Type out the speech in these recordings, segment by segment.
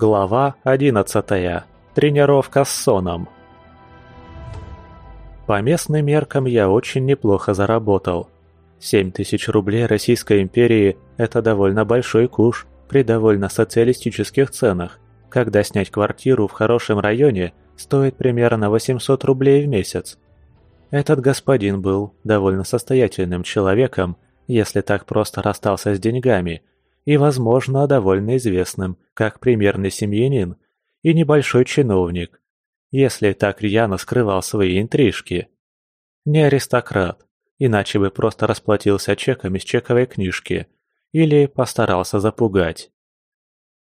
Глава 11. Тренировка с соном. По местным меркам я очень неплохо заработал. 7 тысяч рублей Российской империи – это довольно большой куш при довольно социалистических ценах, когда снять квартиру в хорошем районе стоит примерно 800 рублей в месяц. Этот господин был довольно состоятельным человеком, если так просто расстался с деньгами, и, возможно, довольно известным, как примерный семьянин и небольшой чиновник, если так рьяно скрывал свои интрижки. Не аристократ, иначе бы просто расплатился чеками с чековой книжки или постарался запугать.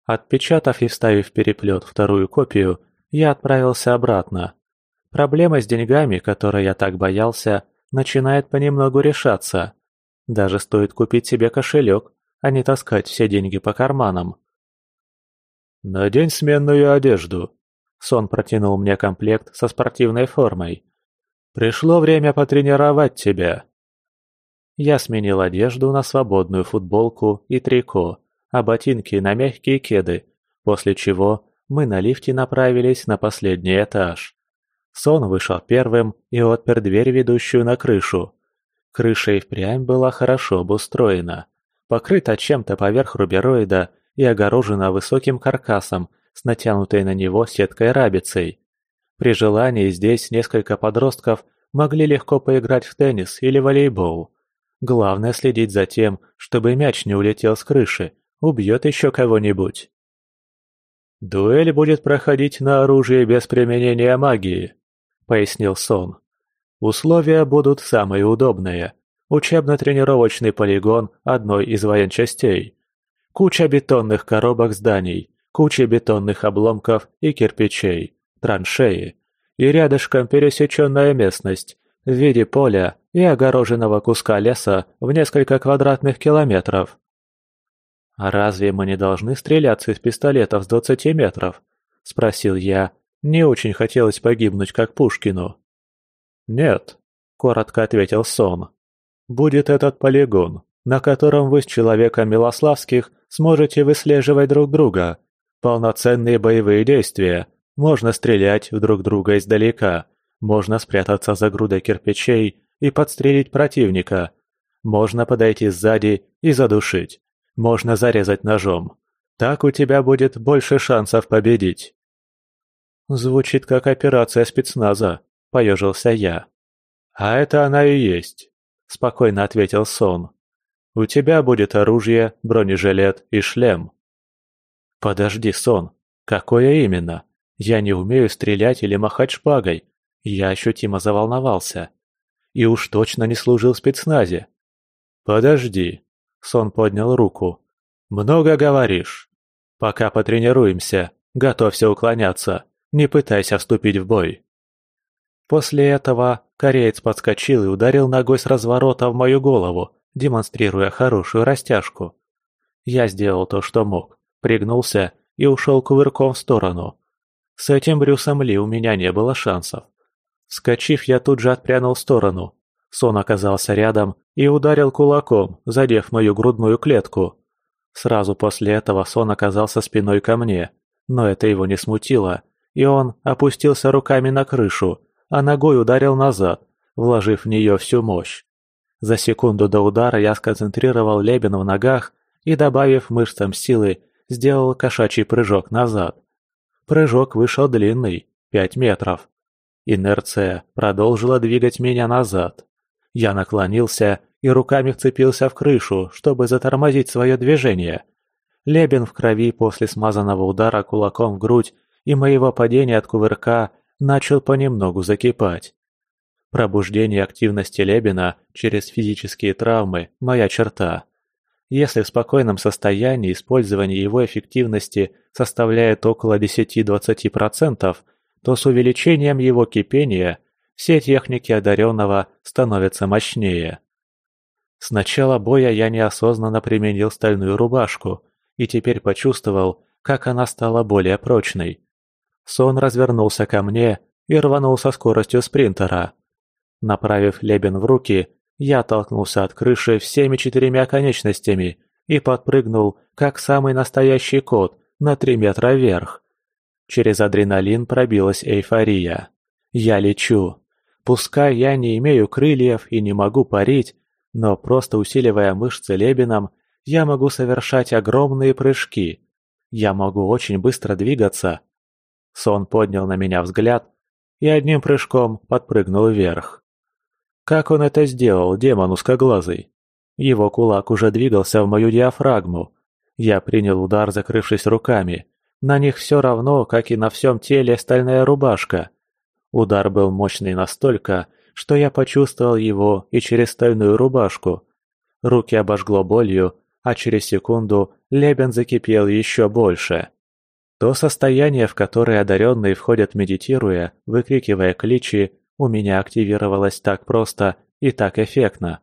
Отпечатав и вставив переплет вторую копию, я отправился обратно. Проблема с деньгами, которой я так боялся, начинает понемногу решаться. Даже стоит купить себе кошелек, а не таскать все деньги по карманам. «Надень сменную одежду», — Сон протянул мне комплект со спортивной формой. «Пришло время потренировать тебя». Я сменил одежду на свободную футболку и трико, а ботинки на мягкие кеды, после чего мы на лифте направились на последний этаж. Сон вышел первым и отпер дверь, ведущую на крышу. Крыша и впрямь была хорошо обустроена, покрыта чем-то поверх рубероида и огорожена высоким каркасом с натянутой на него сеткой-рабицей. При желании здесь несколько подростков могли легко поиграть в теннис или волейбол. Главное следить за тем, чтобы мяч не улетел с крыши, убьет еще кого-нибудь. «Дуэль будет проходить на оружии без применения магии», — пояснил Сон. «Условия будут самые удобные. Учебно-тренировочный полигон одной из военчастей. Куча бетонных коробок зданий, куча бетонных обломков и кирпичей, траншеи. И рядышком пересеченная местность в виде поля и огороженного куска леса в несколько квадратных километров. «А разве мы не должны стреляться из пистолетов с двадцати метров?» – спросил я. Не очень хотелось погибнуть, как Пушкину. «Нет», – коротко ответил Сон. «Будет этот полигон, на котором вы с человеком Милославских сможете выслеживать друг друга. Полноценные боевые действия. Можно стрелять в друг друга издалека. Можно спрятаться за грудой кирпичей и подстрелить противника. Можно подойти сзади и задушить. Можно зарезать ножом. Так у тебя будет больше шансов победить. Звучит как операция спецназа, поежился я. А это она и есть, спокойно ответил Сон. У тебя будет оружие, бронежилет и шлем. Подожди, Сон, какое именно? Я не умею стрелять или махать шпагой. Я ощутимо заволновался. И уж точно не служил в спецназе. Подожди. Сон поднял руку. Много говоришь. Пока потренируемся, готовься уклоняться. Не пытайся вступить в бой. После этого кореец подскочил и ударил ногой с разворота в мою голову, демонстрируя хорошую растяжку. Я сделал то, что мог, пригнулся и ушел кувырком в сторону. С этим Брюсом Ли у меня не было шансов. Скочив, я тут же отпрянул в сторону. Сон оказался рядом и ударил кулаком, задев мою грудную клетку. Сразу после этого Сон оказался спиной ко мне, но это его не смутило, и он опустился руками на крышу, а ногой ударил назад, вложив в нее всю мощь. За секунду до удара я сконцентрировал лебен в ногах и, добавив мышцам силы, сделал кошачий прыжок назад. Прыжок вышел длинный, пять метров. Инерция продолжила двигать меня назад. Я наклонился и руками вцепился в крышу, чтобы затормозить свое движение. Лебен в крови после смазанного удара кулаком в грудь и моего падения от кувырка начал понемногу закипать. Пробуждение активности Лебена через физические травмы – моя черта. Если в спокойном состоянии использование его эффективности составляет около 10-20%, то с увеличением его кипения все техники одаренного становятся мощнее. С начала боя я неосознанно применил стальную рубашку и теперь почувствовал, как она стала более прочной. Сон развернулся ко мне и рванул со скоростью спринтера. Направив лебен в руки, я толкнулся от крыши всеми четырьмя конечностями и подпрыгнул, как самый настоящий кот, на три метра вверх. Через адреналин пробилась эйфория. Я лечу. Пускай я не имею крыльев и не могу парить, но просто усиливая мышцы лебеном, я могу совершать огромные прыжки. Я могу очень быстро двигаться. Сон поднял на меня взгляд и одним прыжком подпрыгнул вверх. Как он это сделал, демон узкоглазый? Его кулак уже двигался в мою диафрагму. Я принял удар, закрывшись руками. На них все равно, как и на всем теле, стальная рубашка. Удар был мощный настолько, что я почувствовал его и через стальную рубашку. Руки обожгло болью, а через секунду лебен закипел еще больше. То состояние, в которое одаренные входят медитируя, выкрикивая кличи, у меня активировалось так просто и так эффектно.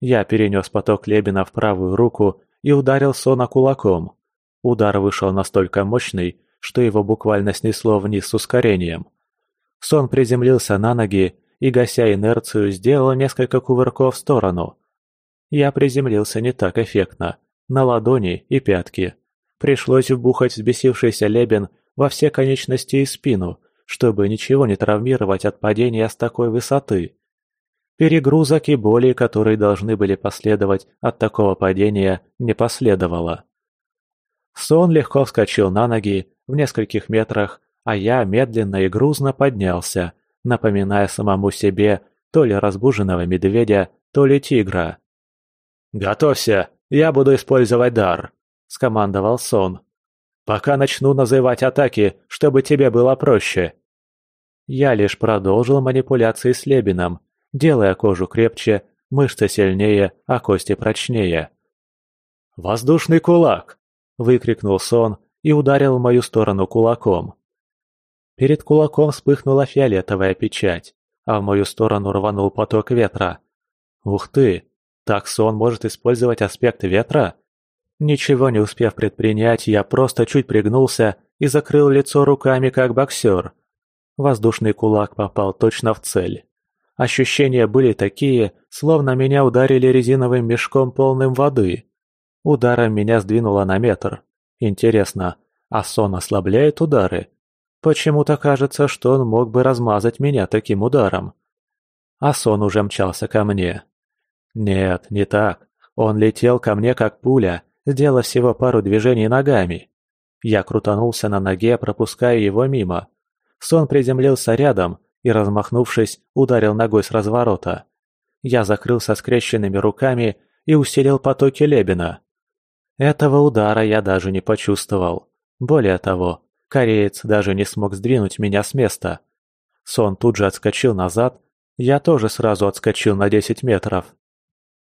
Я перенес поток лебена в правую руку и ударил Сона кулаком. Удар вышел настолько мощный, что его буквально снесло вниз с ускорением. Сон приземлился на ноги и, гася инерцию, сделал несколько кувырков в сторону. Я приземлился не так эффектно, на ладони и пятки. Пришлось вбухать взбесившийся лебен во все конечности и спину, чтобы ничего не травмировать от падения с такой высоты. Перегрузок и боли, которые должны были последовать от такого падения, не последовало. Сон легко вскочил на ноги в нескольких метрах, а я медленно и грузно поднялся, напоминая самому себе то ли разбуженного медведя, то ли тигра. «Готовься, я буду использовать дар», — скомандовал Сон. «Пока начну называть атаки, чтобы тебе было проще». Я лишь продолжил манипуляции с Лебином, делая кожу крепче, мышцы сильнее, а кости прочнее. «Воздушный кулак!» – выкрикнул Сон и ударил в мою сторону кулаком. Перед кулаком вспыхнула фиолетовая печать, а в мою сторону рванул поток ветра. «Ух ты! Так Сон может использовать аспект ветра?» Ничего не успев предпринять, я просто чуть пригнулся и закрыл лицо руками, как боксер. Воздушный кулак попал точно в цель. Ощущения были такие, словно меня ударили резиновым мешком полным воды. Ударом меня сдвинуло на метр. Интересно, а сон ослабляет удары? Почему-то кажется, что он мог бы размазать меня таким ударом. А сон уже мчался ко мне. Нет, не так. Он летел ко мне как пуля, сделав всего пару движений ногами. Я крутанулся на ноге, пропуская его мимо. Сон приземлился рядом и, размахнувшись, ударил ногой с разворота. Я закрылся скрещенными руками и усилил потоки Лебена. Этого удара я даже не почувствовал. Более того, кореец даже не смог сдвинуть меня с места. Сон тут же отскочил назад, я тоже сразу отскочил на 10 метров.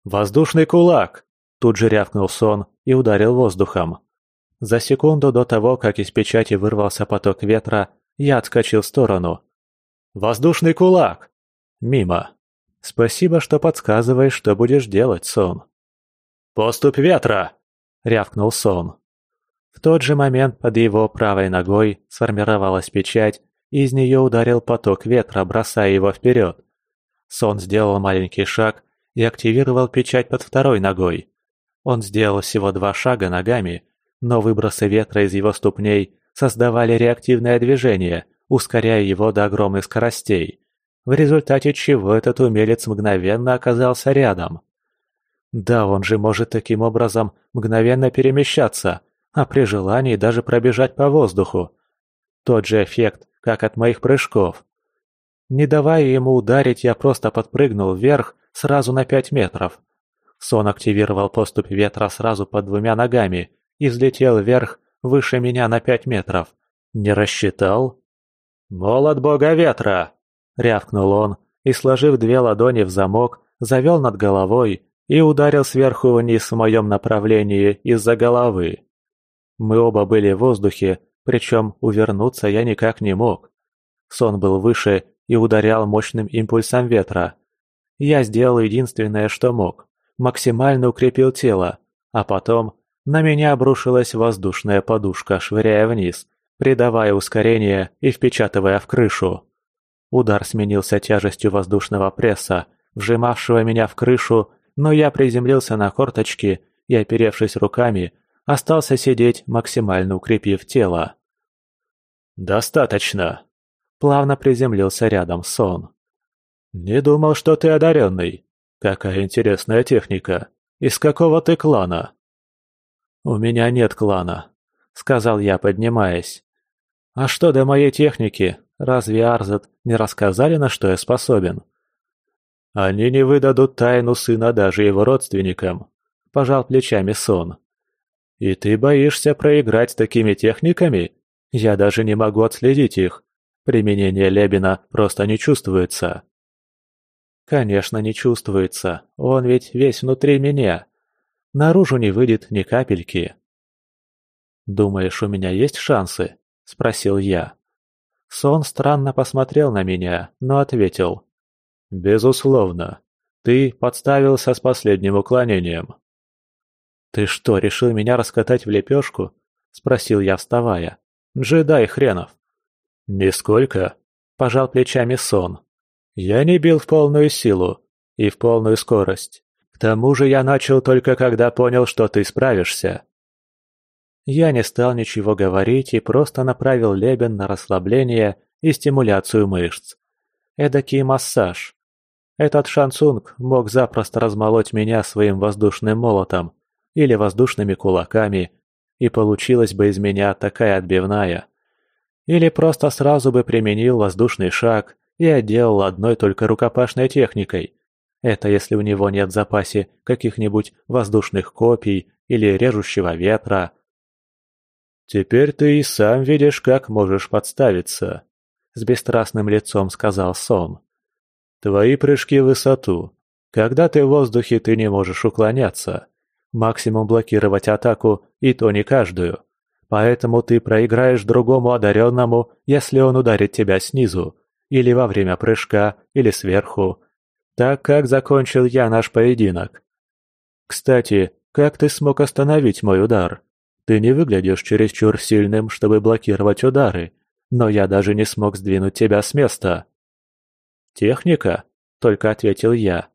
«Воздушный кулак!» Тут же рявкнул сон и ударил воздухом. За секунду до того, как из печати вырвался поток ветра, я отскочил в сторону. «Воздушный кулак!» «Мимо. Спасибо, что подсказываешь, что будешь делать, сон». «Поступь ветра!» — рявкнул сон. В тот же момент под его правой ногой сформировалась печать, и из нее ударил поток ветра, бросая его вперед. Сон сделал маленький шаг и активировал печать под второй ногой. Он сделал всего два шага ногами, но выбросы ветра из его ступней создавали реактивное движение, ускоряя его до огромных скоростей, в результате чего этот умелец мгновенно оказался рядом. Да, он же может таким образом мгновенно перемещаться, а при желании даже пробежать по воздуху. Тот же эффект, как от моих прыжков. Не давая ему ударить, я просто подпрыгнул вверх сразу на пять метров. Сон активировал поступь ветра сразу под двумя ногами и взлетел вверх выше меня на пять метров. Не рассчитал? «Молот бога ветра!» — рявкнул он и, сложив две ладони в замок, завел над головой и ударил сверху вниз в моем направлении из-за головы. Мы оба были в воздухе, причем увернуться я никак не мог. Сон был выше и ударял мощным импульсом ветра. Я сделал единственное, что мог максимально укрепил тело, а потом на меня обрушилась воздушная подушка, швыряя вниз, придавая ускорение и впечатывая в крышу. Удар сменился тяжестью воздушного пресса, вжимавшего меня в крышу, но я приземлился на корточки и, оперевшись руками, Остался сидеть, максимально укрепив тело. «Достаточно!» Плавно приземлился рядом сон. «Не думал, что ты одаренный. Какая интересная техника. Из какого ты клана?» «У меня нет клана», — сказал я, поднимаясь. «А что до моей техники? Разве Арзет не рассказали, на что я способен?» «Они не выдадут тайну сына даже его родственникам», — пожал плечами сон. «И ты боишься проиграть такими техниками? Я даже не могу отследить их. Применение Лебина просто не чувствуется». «Конечно, не чувствуется. Он ведь весь внутри меня. Наружу не выйдет ни капельки». «Думаешь, у меня есть шансы?» – спросил я. Сон странно посмотрел на меня, но ответил. «Безусловно. Ты подставился с последним уклонением». «Ты что, решил меня раскатать в лепешку?» – спросил я, вставая. «Джедай хренов». «Нисколько», – пожал плечами сон. «Я не бил в полную силу и в полную скорость. К тому же я начал только когда понял, что ты справишься». Я не стал ничего говорить и просто направил лебен на расслабление и стимуляцию мышц. Эдакий массаж. Этот шансунг мог запросто размолоть меня своим воздушным молотом, или воздушными кулаками, и получилась бы из меня такая отбивная. Или просто сразу бы применил воздушный шаг и отделал одной только рукопашной техникой. Это если у него нет в запасе каких-нибудь воздушных копий или режущего ветра. «Теперь ты и сам видишь, как можешь подставиться», — с бесстрастным лицом сказал Сон. «Твои прыжки в высоту. Когда ты в воздухе, ты не можешь уклоняться. Максимум блокировать атаку, и то не каждую. Поэтому ты проиграешь другому одаренному, если он ударит тебя снизу, или во время прыжка, или сверху. Так как закончил я наш поединок. Кстати, как ты смог остановить мой удар? Ты не выглядишь чересчур сильным, чтобы блокировать удары, но я даже не смог сдвинуть тебя с места. Техника? Только ответил я.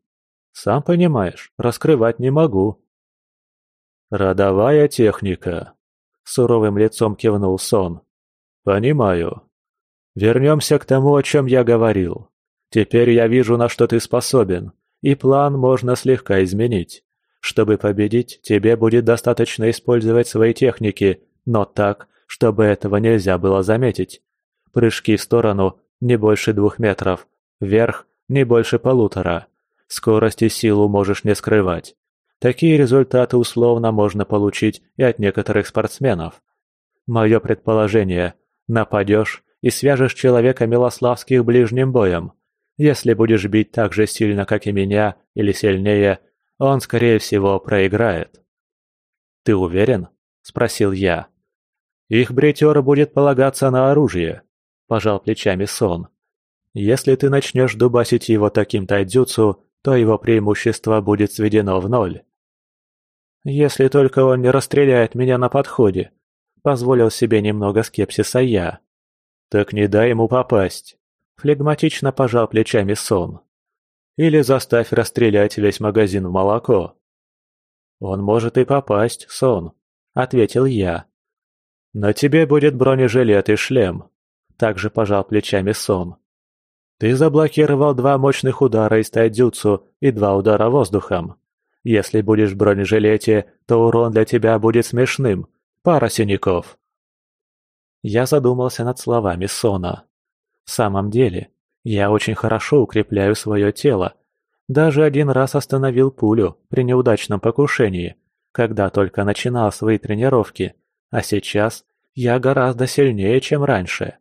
Сам понимаешь, раскрывать не могу. «Родовая техника», — суровым лицом кивнул Сон. «Понимаю. Вернемся к тому, о чем я говорил. Теперь я вижу, на что ты способен, и план можно слегка изменить. Чтобы победить, тебе будет достаточно использовать свои техники, но так, чтобы этого нельзя было заметить. Прыжки в сторону не больше двух метров, вверх не больше полутора. Скорость и силу можешь не скрывать. Такие результаты условно можно получить и от некоторых спортсменов. Мое предположение – нападешь и свяжешь человека Милославских ближним боем. Если будешь бить так же сильно, как и меня, или сильнее, он, скорее всего, проиграет. «Ты уверен?» – спросил я. «Их бритер будет полагаться на оружие», – пожал плечами Сон. «Если ты начнешь дубасить его таким тайдзюцу, то его преимущество будет сведено в ноль. Если только он не расстреляет меня на подходе, позволил себе немного скепсиса я. Так не дай ему попасть. Флегматично пожал плечами сон. Или заставь расстрелять весь магазин в молоко. Он может и попасть, сон, ответил я. На тебе будет бронежилет и шлем. Также пожал плечами сон. Ты заблокировал два мощных удара из тайдзюцу и два удара воздухом. Если будешь в бронежилете, то урон для тебя будет смешным. Пара синяков. Я задумался над словами Сона. В самом деле, я очень хорошо укрепляю свое тело. Даже один раз остановил пулю при неудачном покушении, когда только начинал свои тренировки, а сейчас я гораздо сильнее, чем раньше.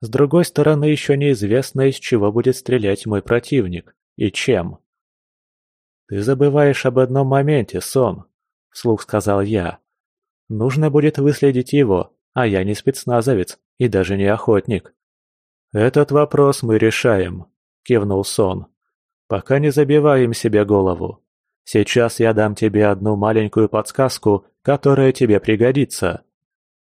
С другой стороны, еще неизвестно, из чего будет стрелять мой противник и чем. «Ты забываешь об одном моменте, Сон», — вслух сказал я. «Нужно будет выследить его, а я не спецназовец и даже не охотник». «Этот вопрос мы решаем», — кивнул Сон. «Пока не забиваем себе голову. Сейчас я дам тебе одну маленькую подсказку, которая тебе пригодится.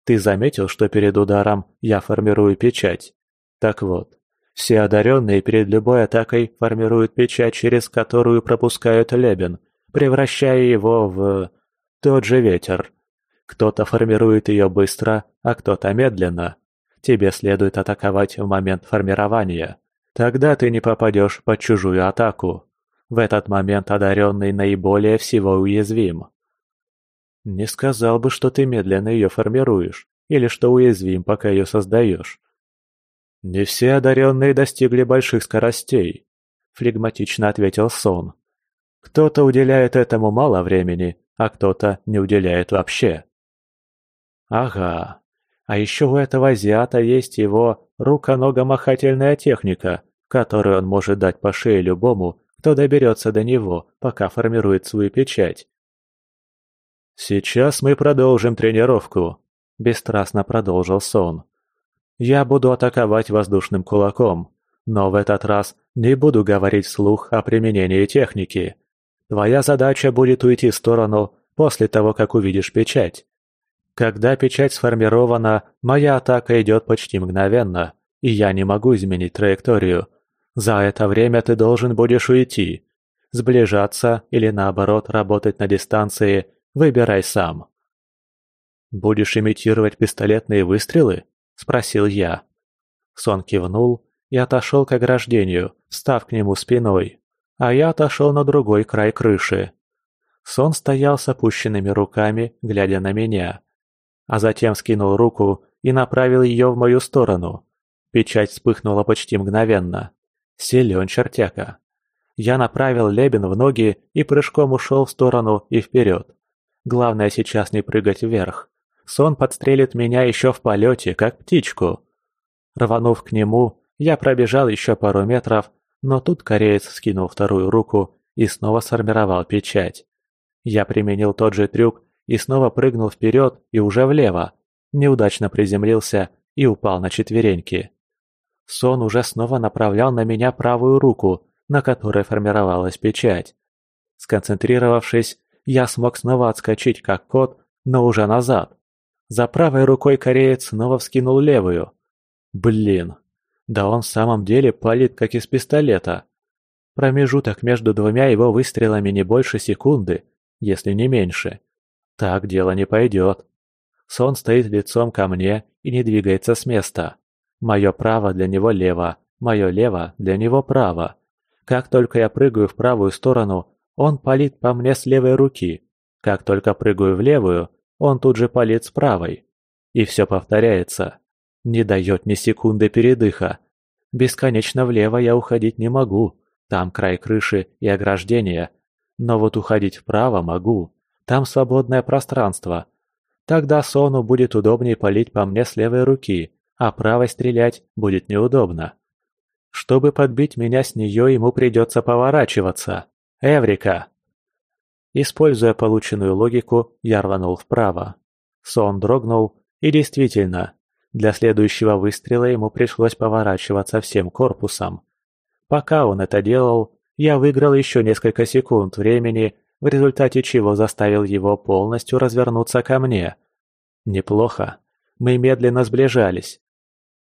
Ты заметил, что перед ударом я формирую печать? Так вот, все одаренные перед любой атакой формируют печать, через которую пропускают лебен, превращая его в... тот же ветер. Кто-то формирует ее быстро, а кто-то медленно. Тебе следует атаковать в момент формирования. Тогда ты не попадешь под чужую атаку. В этот момент одаренный наиболее всего уязвим. Не сказал бы, что ты медленно ее формируешь, или что уязвим, пока ее создаешь. Не все одаренные достигли больших скоростей, флегматично ответил Сон. Кто-то уделяет этому мало времени, а кто-то не уделяет вообще. Ага. А еще у этого азиата есть его руко-ного-махательная техника, которую он может дать по шее любому, кто доберется до него, пока формирует свою печать. «Сейчас мы продолжим тренировку», – бесстрастно продолжил Сон. «Я буду атаковать воздушным кулаком, но в этот раз не буду говорить вслух о применении техники. Твоя задача будет уйти в сторону после того, как увидишь печать. Когда печать сформирована, моя атака идет почти мгновенно, и я не могу изменить траекторию. За это время ты должен будешь уйти. Сближаться или наоборот работать на дистанции – выбирай сам. «Будешь имитировать пистолетные выстрелы?» – спросил я. Сон кивнул и отошел к ограждению, став к нему спиной, а я отошел на другой край крыши. Сон стоял с опущенными руками, глядя на меня а затем скинул руку и направил ее в мою сторону. Печать вспыхнула почти мгновенно. Силен чертяка. Я направил лебен в ноги и прыжком ушел в сторону и вперед. Главное сейчас не прыгать вверх. Сон подстрелит меня еще в полете, как птичку. Рванув к нему, я пробежал еще пару метров, но тут кореец скинул вторую руку и снова сформировал печать. Я применил тот же трюк и снова прыгнул вперед и уже влево, неудачно приземлился и упал на четвереньки. Сон уже снова направлял на меня правую руку, на которой формировалась печать. Сконцентрировавшись, я смог снова отскочить как кот, но уже назад. За правой рукой кореец снова вскинул левую. Блин, да он в самом деле палит как из пистолета. Промежуток между двумя его выстрелами не больше секунды, если не меньше. Так дело не пойдет. Сон стоит лицом ко мне и не двигается с места. Мое право для него лево, мое лево для него право. Как только я прыгаю в правую сторону, он палит по мне с левой руки. Как только прыгаю в левую, он тут же палит с правой. И все повторяется. Не дает ни секунды передыха. Бесконечно влево я уходить не могу. Там край крыши и ограждения. Но вот уходить вправо могу. Там свободное пространство. Тогда Сону будет удобнее палить по мне с левой руки, а правой стрелять будет неудобно. Чтобы подбить меня с нее, ему придется поворачиваться. Эврика! Используя полученную логику, я рванул вправо. Сон дрогнул, и действительно, для следующего выстрела ему пришлось поворачиваться всем корпусом. Пока он это делал, я выиграл еще несколько секунд времени, в результате чего заставил его полностью развернуться ко мне. Неплохо. Мы медленно сближались.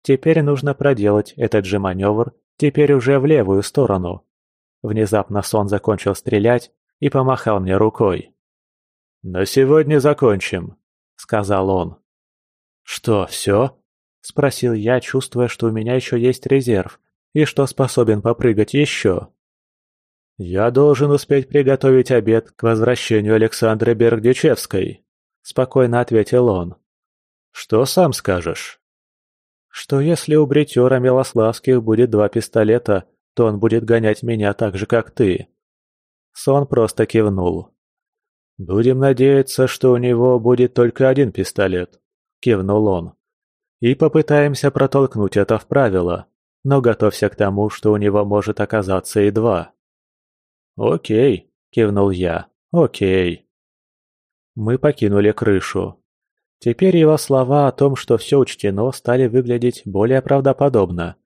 Теперь нужно проделать этот же маневр, теперь уже в левую сторону. Внезапно сон закончил стрелять и помахал мне рукой. «На сегодня закончим», — сказал он. «Что, все?» — спросил я, чувствуя, что у меня еще есть резерв и что способен попрыгать еще. «Я должен успеть приготовить обед к возвращению Александры Бергдичевской», — спокойно ответил он. «Что сам скажешь?» «Что если у бритера Милославских будет два пистолета, то он будет гонять меня так же, как ты?» Сон просто кивнул. «Будем надеяться, что у него будет только один пистолет», — кивнул он. «И попытаемся протолкнуть это в правило, но готовься к тому, что у него может оказаться и два». «Окей», – кивнул я, – «окей». Мы покинули крышу. Теперь его слова о том, что все учтено, стали выглядеть более правдоподобно.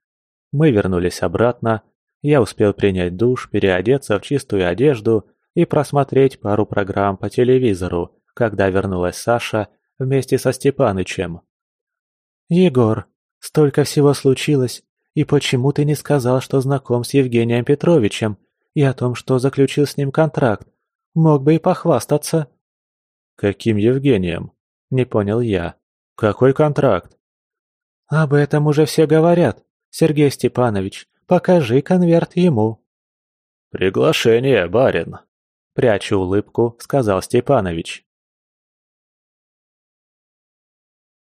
Мы вернулись обратно, я успел принять душ, переодеться в чистую одежду и просмотреть пару программ по телевизору, когда вернулась Саша вместе со Степанычем. «Егор, столько всего случилось, и почему ты не сказал, что знаком с Евгением Петровичем и о том, что заключил с ним контракт. Мог бы и похвастаться». «Каким Евгением?» Не понял я. «Какой контракт?» «Об этом уже все говорят. Сергей Степанович, покажи конверт ему». «Приглашение, барин», — пряча улыбку, сказал Степанович.